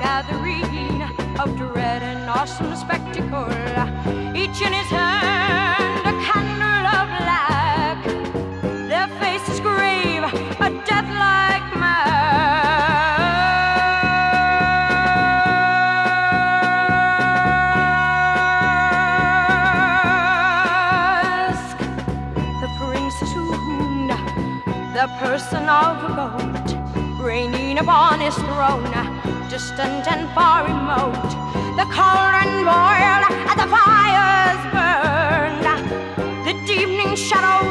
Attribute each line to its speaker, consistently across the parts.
Speaker 1: gathering of dread and awesome spectacle. Each in his hand a candle of black. Their faces grave, a death-like mask. The prince assumed the person of goat, reigning upon his throne, distant and far remote. The cauldron boiled and the fires burned. The deepening shadows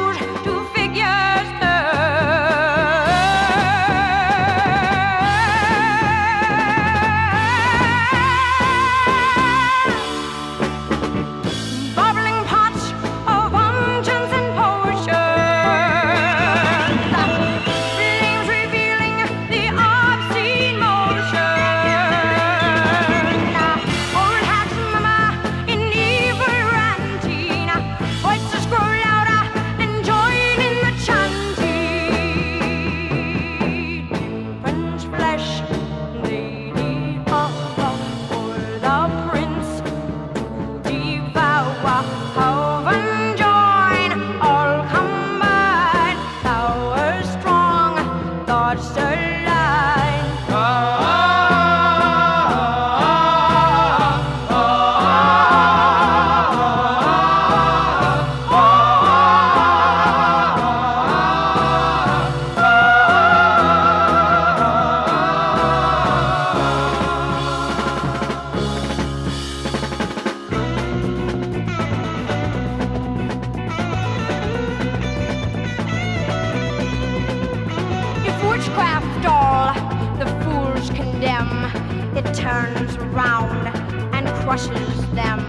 Speaker 1: After all, the fools condemn. It turns round and crushes them.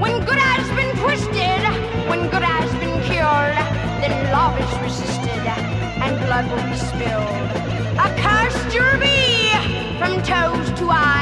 Speaker 1: When good has been twisted, when good has been cured, then love is resisted and blood will be spilled. A curse jury be from toes to eyes.